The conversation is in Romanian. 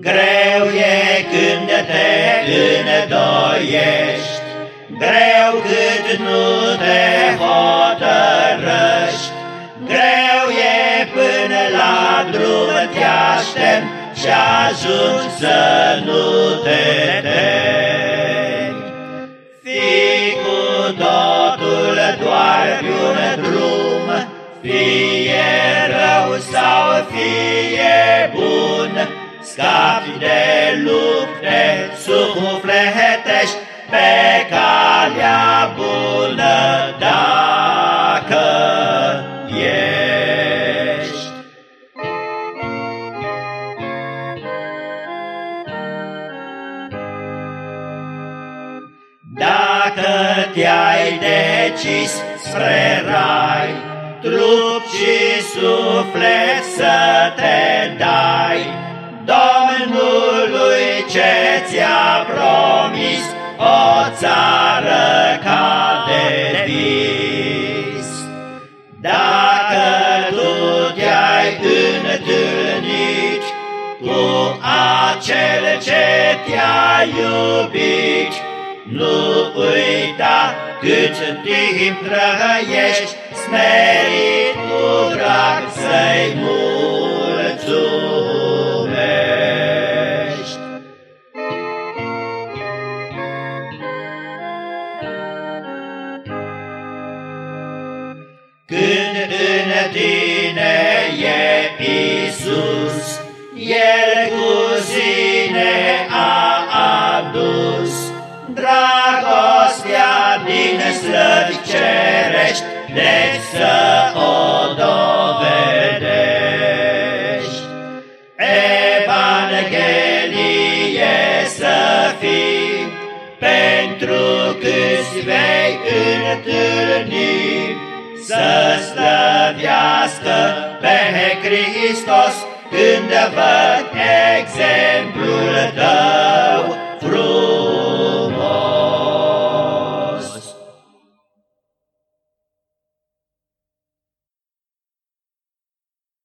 Greu e când te îndoiești, Greu cât nu te hotărăști, Greu e până la drum te aștept Și ajungi să nu te temi. Fii cu Domnul, sau fie bun, Scapi de lupte sufletești pe calea bună dacă ești. Dacă te-ai decis spre rai, trup și suflet să te dai, Domnului ce ți-a promis o țară ca de vis. Dacă tu te-ai întâlnit cu acel ce te-a iubit, nu uita cât timp trăiești, tine e Isus, El cu sine a adus dragostea din slăvi cerești, deci să o dovedești. Evanghelie să fii, pentru slăvească pe Hristos când văd exemplul tău.